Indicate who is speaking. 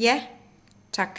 Speaker 1: Ja, tak.